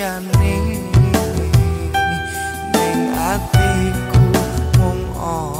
liyane ning atiku mung ana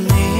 minha.